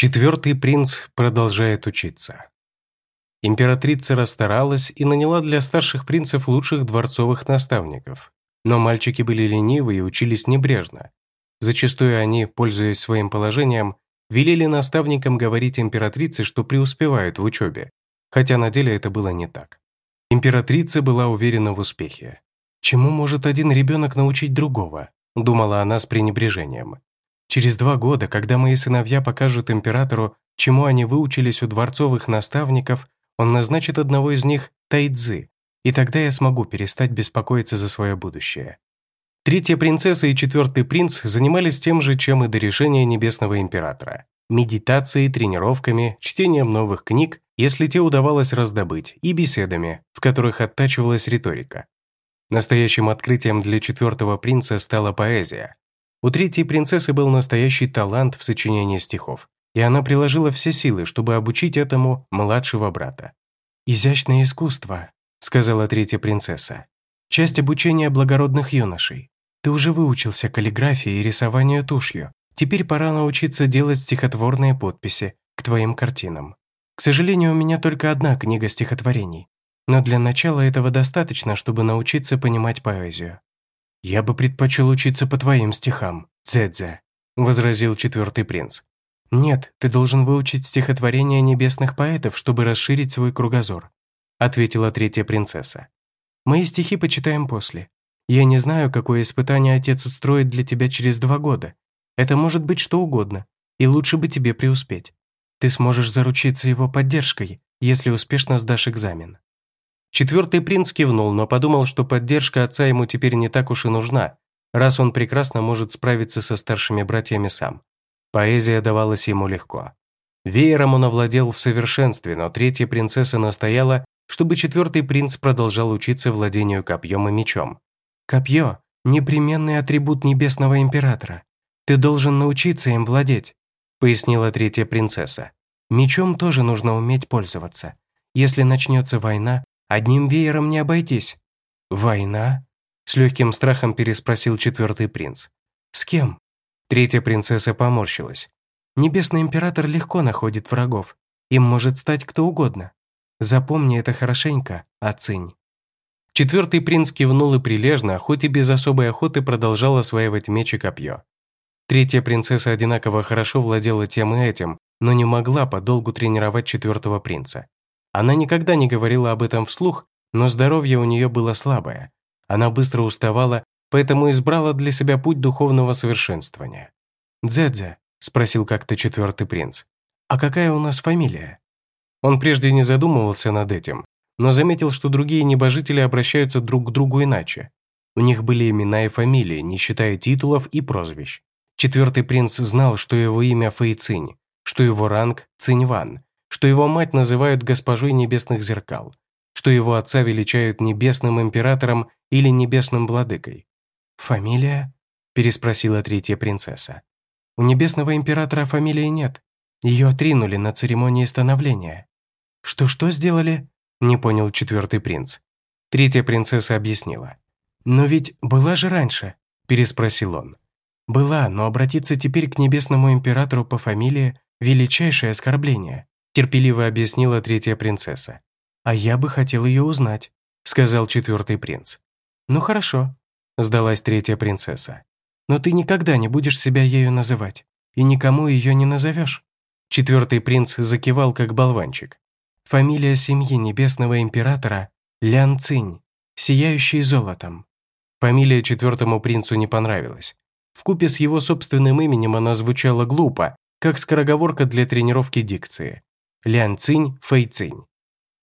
Четвертый принц продолжает учиться. Императрица расстаралась и наняла для старших принцев лучших дворцовых наставников. Но мальчики были ленивы и учились небрежно. Зачастую они, пользуясь своим положением, велели наставникам говорить императрице, что преуспевают в учебе, хотя на деле это было не так. Императрица была уверена в успехе. «Чему может один ребенок научить другого?» – думала она с пренебрежением. «Через два года, когда мои сыновья покажут императору, чему они выучились у дворцовых наставников, он назначит одного из них Тайцзы, и тогда я смогу перестать беспокоиться за свое будущее». Третья принцесса и четвертый принц занимались тем же, чем и до решения Небесного Императора. Медитацией, тренировками, чтением новых книг, если те удавалось раздобыть, и беседами, в которых оттачивалась риторика. Настоящим открытием для четвертого принца стала поэзия. У третьей принцессы был настоящий талант в сочинении стихов, и она приложила все силы, чтобы обучить этому младшего брата. «Изящное искусство», — сказала третья принцесса. «Часть обучения благородных юношей. Ты уже выучился каллиграфии и рисованию тушью. Теперь пора научиться делать стихотворные подписи к твоим картинам. К сожалению, у меня только одна книга стихотворений. Но для начала этого достаточно, чтобы научиться понимать поэзию. «Я бы предпочел учиться по твоим стихам, Цедзе», — возразил четвертый принц. «Нет, ты должен выучить стихотворения небесных поэтов, чтобы расширить свой кругозор», — ответила третья принцесса. «Мои стихи почитаем после. Я не знаю, какое испытание отец устроит для тебя через два года. Это может быть что угодно, и лучше бы тебе преуспеть. Ты сможешь заручиться его поддержкой, если успешно сдашь экзамен». Четвертый принц кивнул, но подумал, что поддержка отца ему теперь не так уж и нужна, раз он прекрасно может справиться со старшими братьями сам. Поэзия давалась ему легко. Веером он овладел в совершенстве, но третья принцесса настояла, чтобы четвертый принц продолжал учиться владению копьем и мечом. Копье – непременный атрибут Небесного Императора. Ты должен научиться им владеть», – пояснила третья принцесса. «Мечом тоже нужно уметь пользоваться. Если начнется война, одним веером не обойтись». «Война?» – с легким страхом переспросил четвертый принц. «С кем?» Третья принцесса поморщилась. «Небесный Император легко находит врагов. Им может стать кто угодно. Запомни это хорошенько, Ацинь». Четвертый принц кивнул и прилежно, хоть и без особой охоты, продолжал осваивать меч и копье. Третья принцесса одинаково хорошо владела тем и этим, но не могла подолгу тренировать четвертого принца. Она никогда не говорила об этом вслух, но здоровье у нее было слабое. Она быстро уставала, поэтому избрала для себя путь духовного совершенствования. «Дзэдзе», — спросил как-то четвертый принц, «а какая у нас фамилия?» Он прежде не задумывался над этим, но заметил, что другие небожители обращаются друг к другу иначе. У них были имена и фамилии, не считая титулов и прозвищ. Четвертый принц знал, что его имя Фэйцинь, что его ранг Циньван, что его мать называют госпожой небесных зеркал, что его отца величают небесным императором или небесным владыкой. «Фамилия?» – переспросила третья принцесса. «У небесного императора фамилии нет. Ее отринули на церемонии становления». «Что-что сделали?» Не понял четвертый принц. Третья принцесса объяснила. «Но ведь была же раньше?» Переспросил он. «Была, но обратиться теперь к небесному императору по фамилии – величайшее оскорбление», терпеливо объяснила третья принцесса. «А я бы хотел ее узнать», – сказал четвертый принц. «Ну хорошо», – сдалась третья принцесса. «Но ты никогда не будешь себя ею называть, и никому ее не назовешь». Четвертый принц закивал, как болванчик. Фамилия семьи Небесного Императора – Лян Цинь, сияющий золотом. Фамилия четвертому принцу не понравилась. Вкупе с его собственным именем она звучала глупо, как скороговорка для тренировки дикции. Лян Цинь Фэй Цинь.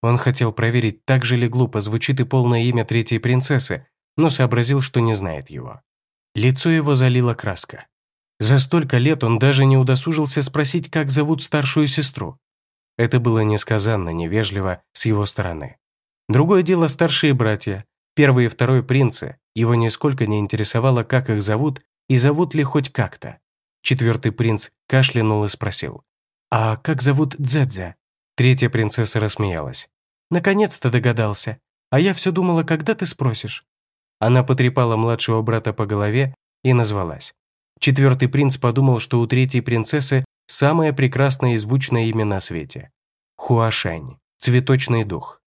Он хотел проверить, так же ли глупо звучит и полное имя третьей принцессы, но сообразил, что не знает его. Лицо его залило краска. За столько лет он даже не удосужился спросить, как зовут старшую сестру. Это было несказанно невежливо с его стороны. Другое дело старшие братья, первый и второй принцы, его нисколько не интересовало, как их зовут и зовут ли хоть как-то. Четвертый принц кашлянул и спросил, «А как зовут Дзэдзе?» Третья принцесса рассмеялась. «Наконец-то догадался. А я все думала, когда ты спросишь?» Она потрепала младшего брата по голове и назвалась. Четвертый принц подумал, что у третьей принцессы Самое прекрасное и звучное имя на свете. Хуашань, цветочный дух.